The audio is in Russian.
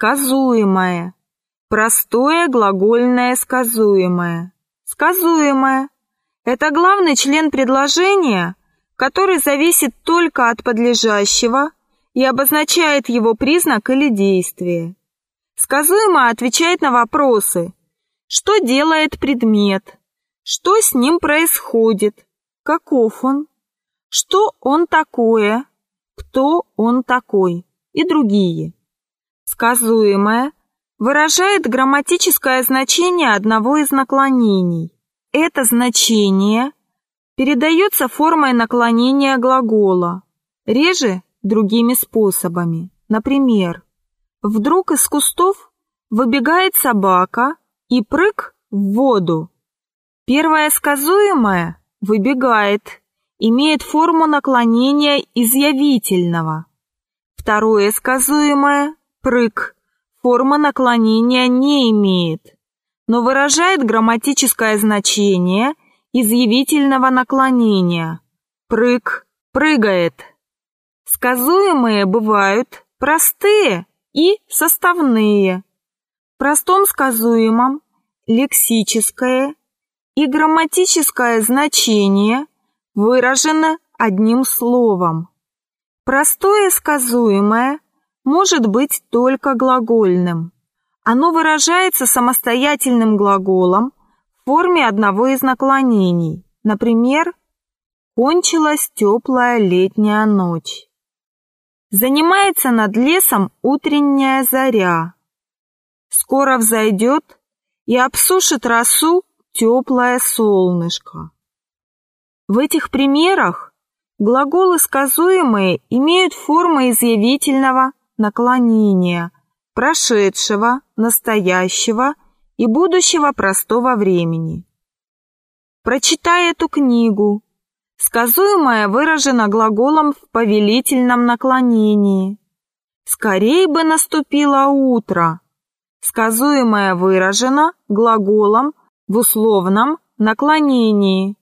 Сказуемое. Простое глагольное сказуемое. Сказуемое – это главный член предложения, который зависит только от подлежащего и обозначает его признак или действие. Сказуемо отвечает на вопросы «Что делает предмет?», «Что с ним происходит?», «Каков он?», «Что он такое?», «Кто он такой?» и другие. Сказуемое выражает грамматическое значение одного из наклонений. Это значение передается формой наклонения глагола, реже другими способами. Например, вдруг из кустов выбегает собака и прыг в воду. Первое сказуемое «выбегает» имеет форму наклонения изъявительного. Второе сказуемое «прыг» форма наклонения не имеет, но выражает грамматическое значение изъявительного наклонения. Прыг прыгает. Сказуемые бывают простые и составные. В простом сказуемом лексическое и грамматическое значение выражено одним словом. Простое сказуемое может быть только глагольным. Оно выражается самостоятельным глаголом в форме одного из наклонений. Например, «Кончилась теплая летняя ночь». Занимается над лесом утренняя заря. Скоро взойдет и обсушит росу теплое солнышко. В этих примерах глаголы сказуемые имеют форму изъявительного наклонения прошедшего, настоящего и будущего простого времени. Прочитай эту книгу. Сказуемое выражено глаголом в повелительном наклонении. Скорей бы наступило утро. Сказуемое выражено глаголом в условном наклонении.